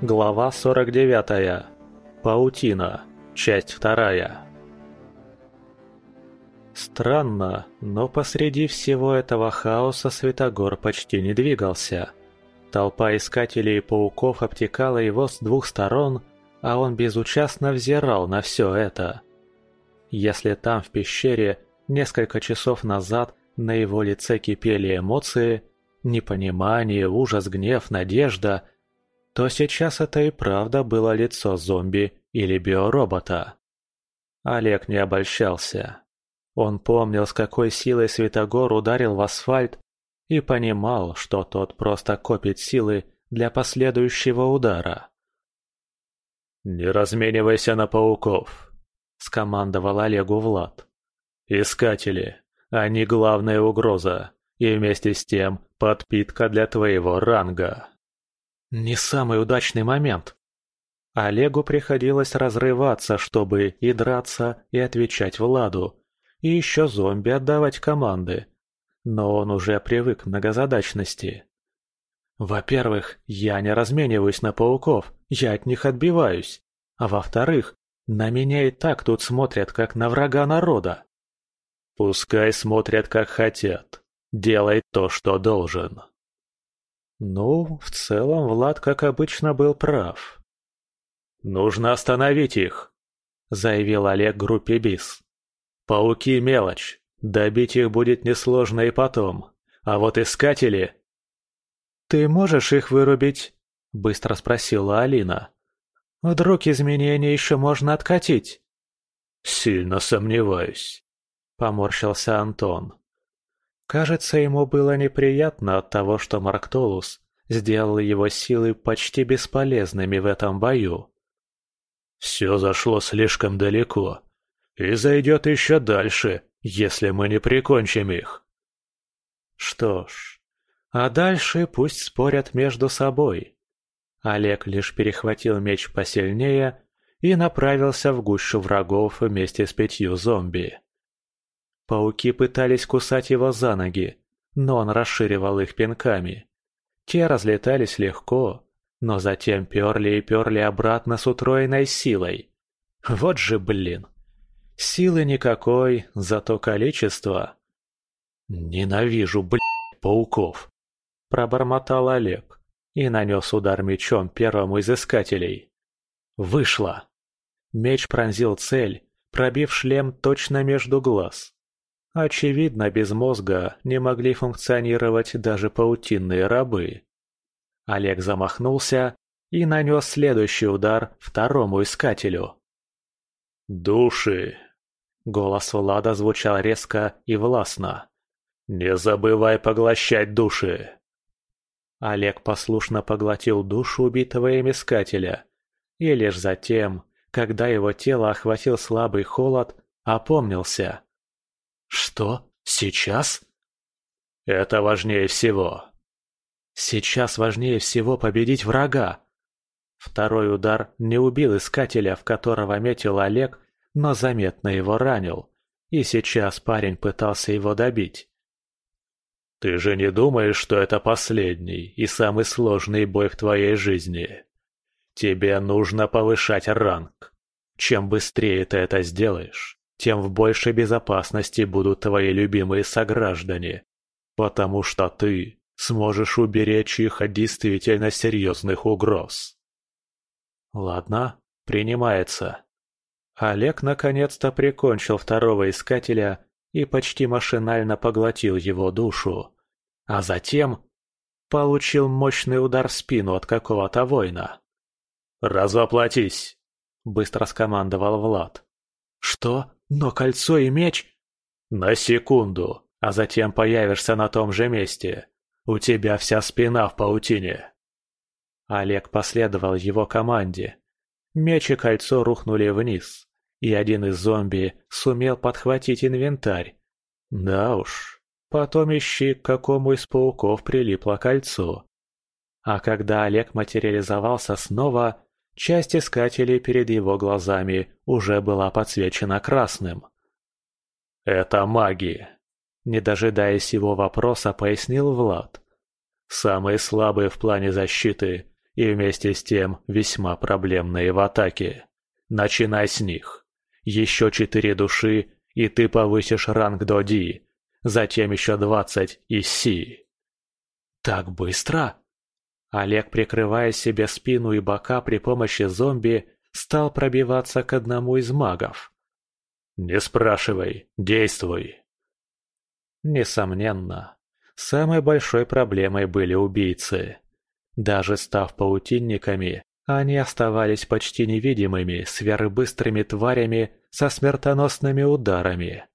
Глава 49. Паутина. Часть 2. Странно, но посреди всего этого хаоса Светогор почти не двигался. Толпа искателей пауков обтекала его с двух сторон, а он безучастно взирал на все это. Если там, в пещере, несколько часов назад на его лице кипели эмоции, непонимание, ужас, гнев, надежда, то сейчас это и правда было лицо зомби или биоробота. Олег не обольщался. Он помнил, с какой силой Светогор ударил в асфальт и понимал, что тот просто копит силы для последующего удара. «Не разменивайся на пауков», — скомандовал Олегу Влад. «Искатели, они главная угроза, и вместе с тем подпитка для твоего ранга». Не самый удачный момент. Олегу приходилось разрываться, чтобы и драться, и отвечать Владу, и еще зомби отдавать команды. Но он уже привык к многозадачности. Во-первых, я не размениваюсь на пауков, я от них отбиваюсь. А во-вторых, на меня и так тут смотрят, как на врага народа. Пускай смотрят, как хотят. Делай то, что должен. Ну, в целом Влад, как обычно, был прав. «Нужно остановить их», — заявил Олег группе БИС. «Пауки — мелочь. Добить их будет несложно и потом. А вот искатели...» «Ты можешь их вырубить?» — быстро спросила Алина. «Вдруг изменения еще можно откатить?» «Сильно сомневаюсь», — поморщился Антон. Кажется, ему было неприятно от того, что Марктолус сделал его силы почти бесполезными в этом бою. «Все зашло слишком далеко, и зайдет еще дальше, если мы не прикончим их». Что ж, а дальше пусть спорят между собой. Олег лишь перехватил меч посильнее и направился в гущу врагов вместе с пятью зомби. Пауки пытались кусать его за ноги, но он расширивал их пинками. Те разлетались легко, но затем перли и перли обратно с утроенной силой. Вот же блин! Силы никакой, зато количество. «Ненавижу, блядь, пауков!» Пробормотал Олег и нанес удар мечом первому из искателей. Вышло! Меч пронзил цель, пробив шлем точно между глаз. Очевидно, без мозга не могли функционировать даже паутинные рабы. Олег замахнулся и нанес следующий удар второму искателю. «Души!» Голос Влада звучал резко и властно. «Не забывай поглощать души!» Олег послушно поглотил душу убитого им искателя, и лишь затем, когда его тело охватил слабый холод, опомнился. «Что? Сейчас?» «Это важнее всего». «Сейчас важнее всего победить врага». Второй удар не убил искателя, в которого метил Олег, но заметно его ранил. И сейчас парень пытался его добить. «Ты же не думаешь, что это последний и самый сложный бой в твоей жизни? Тебе нужно повышать ранг. Чем быстрее ты это сделаешь, тем в большей безопасности будут твои любимые сограждане, потому что ты сможешь уберечь их от действительно серьезных угроз. Ладно, принимается. Олег наконец-то прикончил второго искателя и почти машинально поглотил его душу. А затем получил мощный удар в спину от какого-то воина. «Развоплотись!» – быстро скомандовал Влад. «Что? Но кольцо и меч...» «На секунду, а затем появишься на том же месте. У тебя вся спина в паутине». Олег последовал его команде. Меч и кольцо рухнули вниз, и один из зомби сумел подхватить инвентарь. Да уж, потом ищи, к какому из пауков прилипло кольцо. А когда Олег материализовался снова, Часть искателей перед его глазами уже была подсвечена красным. «Это маги», — не дожидаясь его вопроса, пояснил Влад. «Самые слабые в плане защиты и вместе с тем весьма проблемные в атаке. Начинай с них. Еще четыре души, и ты повысишь ранг до Ди. Затем еще двадцать из Си. Так быстро? Олег, прикрывая себе спину и бока при помощи зомби, стал пробиваться к одному из магов. «Не спрашивай, действуй!» Несомненно, самой большой проблемой были убийцы. Даже став паутинниками, они оставались почти невидимыми, сверхбыстрыми тварями со смертоносными ударами.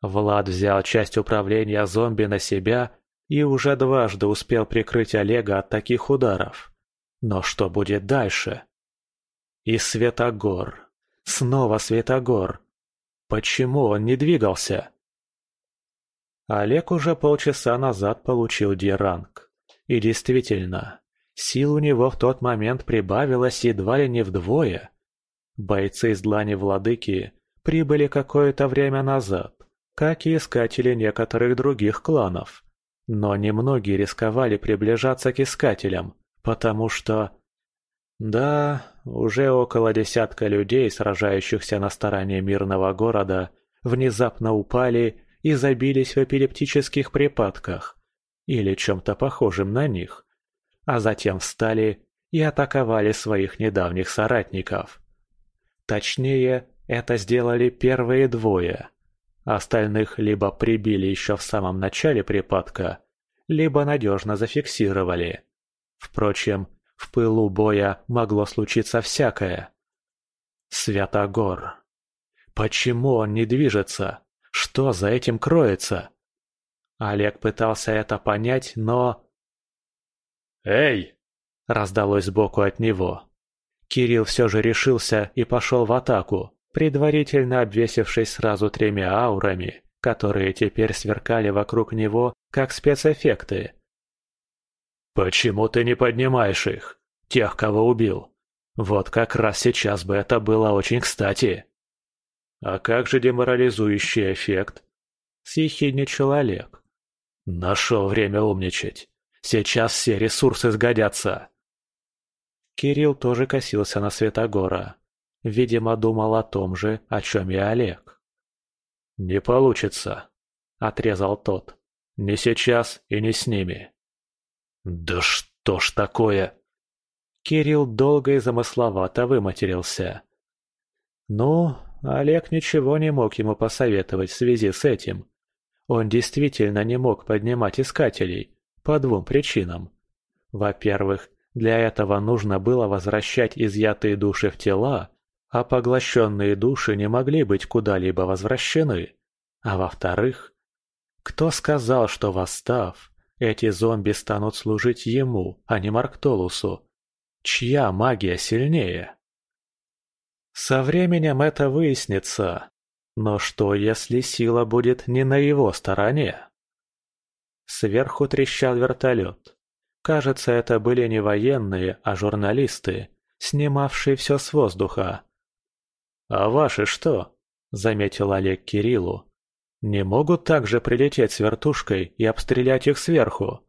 Влад взял часть управления зомби на себя и уже дважды успел прикрыть Олега от таких ударов. Но что будет дальше? И Светогор. Снова Светогор. Почему он не двигался? Олег уже полчаса назад получил Ди-ранг. И действительно, сил у него в тот момент прибавилось едва ли не вдвое. Бойцы из Длани Владыки прибыли какое-то время назад, как и искатели некоторых других кланов. Но немногие рисковали приближаться к искателям, потому что... Да, уже около десятка людей, сражающихся на стороне мирного города, внезапно упали и забились в эпилептических припадках или чем-то похожим на них, а затем встали и атаковали своих недавних соратников. Точнее, это сделали первые двое. Остальных либо прибили еще в самом начале припадка, либо надежно зафиксировали. Впрочем, в пылу боя могло случиться всякое. Святогор. Почему он не движется? Что за этим кроется? Олег пытался это понять, но... «Эй!» – раздалось сбоку от него. Кирилл все же решился и пошел в атаку, предварительно обвесившись сразу тремя аурами, которые теперь сверкали вокруг него, как спецэффекты. «Почему ты не поднимаешь их? Тех, кого убил? Вот как раз сейчас бы это было очень кстати!» «А как же деморализующий эффект?» – съехидничал Олег. «Нашел время умничать. Сейчас все ресурсы сгодятся». Кирилл тоже косился на Светогора. Видимо, думал о том же, о чем и Олег. «Не получится», – отрезал тот. «Не сейчас и не с ними». «Да что ж такое?» Кирилл долго и замысловато выматерился. «Ну, Олег ничего не мог ему посоветовать в связи с этим. Он действительно не мог поднимать искателей по двум причинам. Во-первых, для этого нужно было возвращать изъятые души в тела, а поглощенные души не могли быть куда-либо возвращены. А во-вторых, кто сказал, что восстав, эти зомби станут служить ему, а не Марктолусу? Чья магия сильнее? Со временем это выяснится. Но что, если сила будет не на его стороне? Сверху трещал вертолет. Кажется, это были не военные, а журналисты, снимавшие все с воздуха. «А ваши что?» – заметил Олег Кириллу. «Не могут также прилететь с вертушкой и обстрелять их сверху?»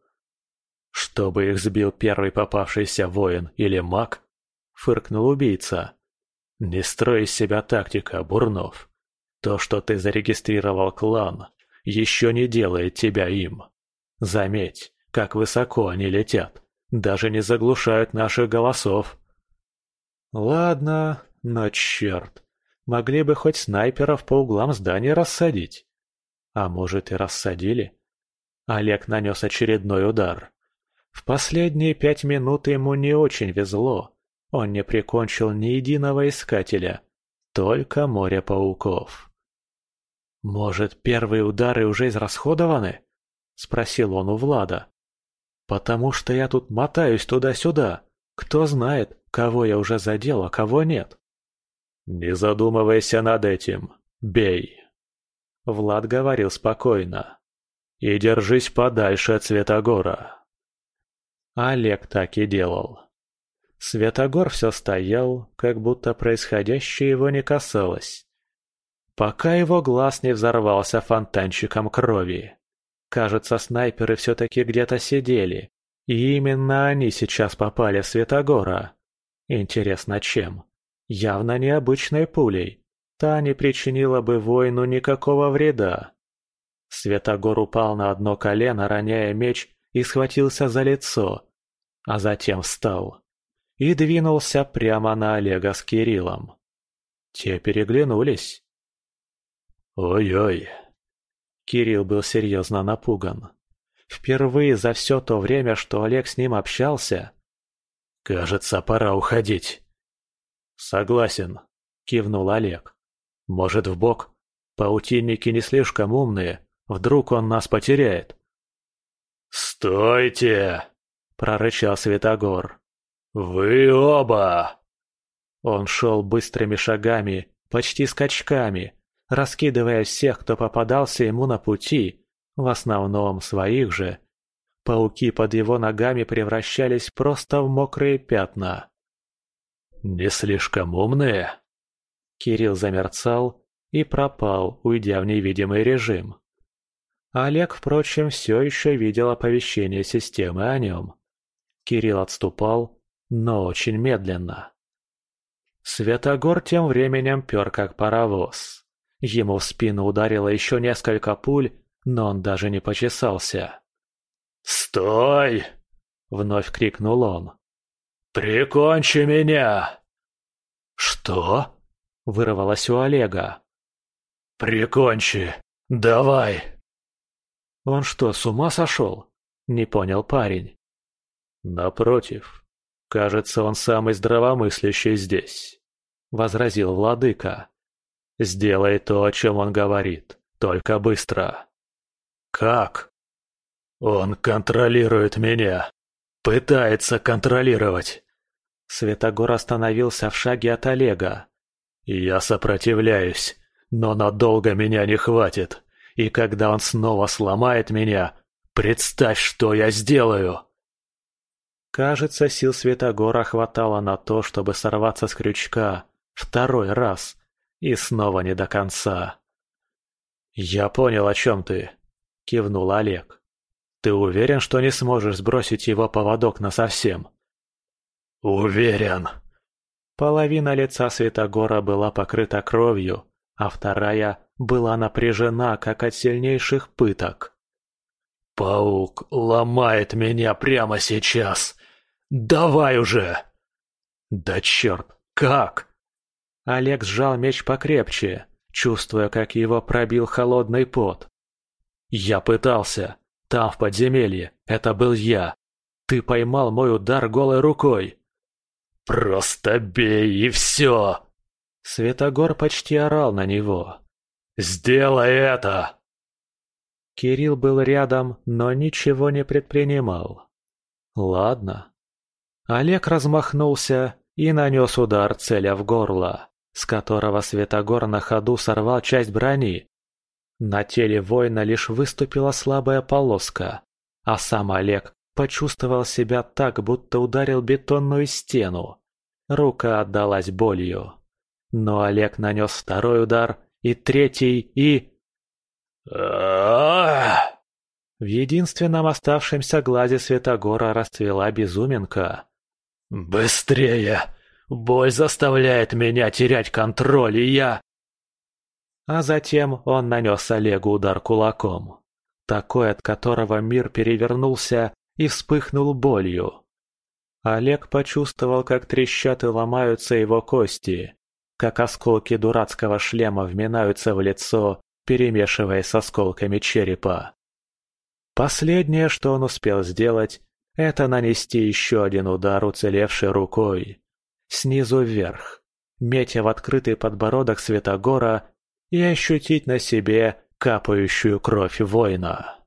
«Чтобы их сбил первый попавшийся воин или маг?» – фыркнул убийца. «Не строй из себя тактика, Бурнов. То, что ты зарегистрировал клан, еще не делает тебя им. Заметь, как высоко они летят, даже не заглушают наших голосов». «Ладно, но черт, могли бы хоть снайперов по углам здания рассадить. А может и рассадили?» Олег нанес очередной удар. В последние пять минут ему не очень везло. Он не прикончил ни единого искателя, только море пауков. «Может, первые удары уже израсходованы?» – спросил он у Влада. «Потому что я тут мотаюсь туда-сюда. Кто знает, кого я уже задел, а кого нет». «Не задумывайся над этим. Бей!» Влад говорил спокойно. «И держись подальше от Светогора». Олег так и делал. Светогор все стоял, как будто происходящее его не касалось. Пока его глаз не взорвался фонтанчиком крови. Кажется, снайперы все-таки где-то сидели, И именно они сейчас попали в Светогора. Интересно, чем? Явно необычной пулей. Та не причинила бы воину никакого вреда. Светогор упал на одно колено, роняя меч, и схватился за лицо, а затем встал и двинулся прямо на Олега с Кириллом. Те переглянулись. «Ой-ой!» Кирилл был серьезно напуган. Впервые за все то время, что Олег с ним общался. «Кажется, пора уходить». «Согласен», — кивнул Олег. «Может, в бок? Паутинники не слишком умные. Вдруг он нас потеряет?» «Стойте!» — прорычал Светогор. «Вы оба!» Он шел быстрыми шагами, почти скачками, раскидывая всех, кто попадался ему на пути, в основном своих же. Пауки под его ногами превращались просто в мокрые пятна. «Не слишком умные?» Кирилл замерцал и пропал, уйдя в невидимый режим. Олег, впрочем, все еще видел оповещение системы о нем. Кирилл отступал, но очень медленно. Светогор тем временем пер как паровоз. Ему в спину ударило еще несколько пуль, но он даже не почесался. «Стой!» — вновь крикнул он. «Прикончи меня!» «Что?» — вырвалось у Олега. «Прикончи! Давай!» «Он что, с ума сошел?» — не понял парень. «Напротив, кажется, он самый здравомыслящий здесь», — возразил владыка. «Сделай то, о чем он говорит, только быстро». «Как?» «Он контролирует меня. Пытается контролировать». Светогор остановился в шаге от Олега. «Я сопротивляюсь, но надолго меня не хватит. И когда он снова сломает меня, представь, что я сделаю!» Кажется, сил Светогора хватало на то, чтобы сорваться с крючка второй раз, и снова не до конца. «Я понял, о чем ты», — кивнул Олег. «Ты уверен, что не сможешь сбросить его поводок насовсем?» «Уверен». Половина лица Светогора была покрыта кровью, а вторая была напряжена, как от сильнейших пыток. «Паук ломает меня прямо сейчас! Давай уже!» «Да черт, как?» Олег сжал меч покрепче, чувствуя, как его пробил холодный пот. «Я пытался. Там, в подземелье. Это был я. Ты поймал мой удар голой рукой». «Просто бей и все!» Светогор почти орал на него. «Сделай это!» Кирилл был рядом, но ничего не предпринимал. «Ладно». Олег размахнулся и нанес удар, целя в горло, с которого Светогор на ходу сорвал часть брони. На теле воина лишь выступила слабая полоска, а сам Олег почувствовал себя так, будто ударил бетонную стену. Рука отдалась болью. Но Олег нанес второй удар, и третий, и... В единственном оставшемся глазе Светогора расцвела безуминка. «Быстрее! Боль заставляет меня терять контроль, и я...» А затем он нанес Олегу удар кулаком, такой, от которого мир перевернулся и вспыхнул болью. Олег почувствовал, как трещат и ломаются его кости, как осколки дурацкого шлема вминаются в лицо, перемешиваясь с осколками черепа. Последнее, что он успел сделать, это нанести еще один удар уцелевшей рукой. Снизу вверх, метя в открытый подбородок Светогора и ощутить на себе капающую кровь воина.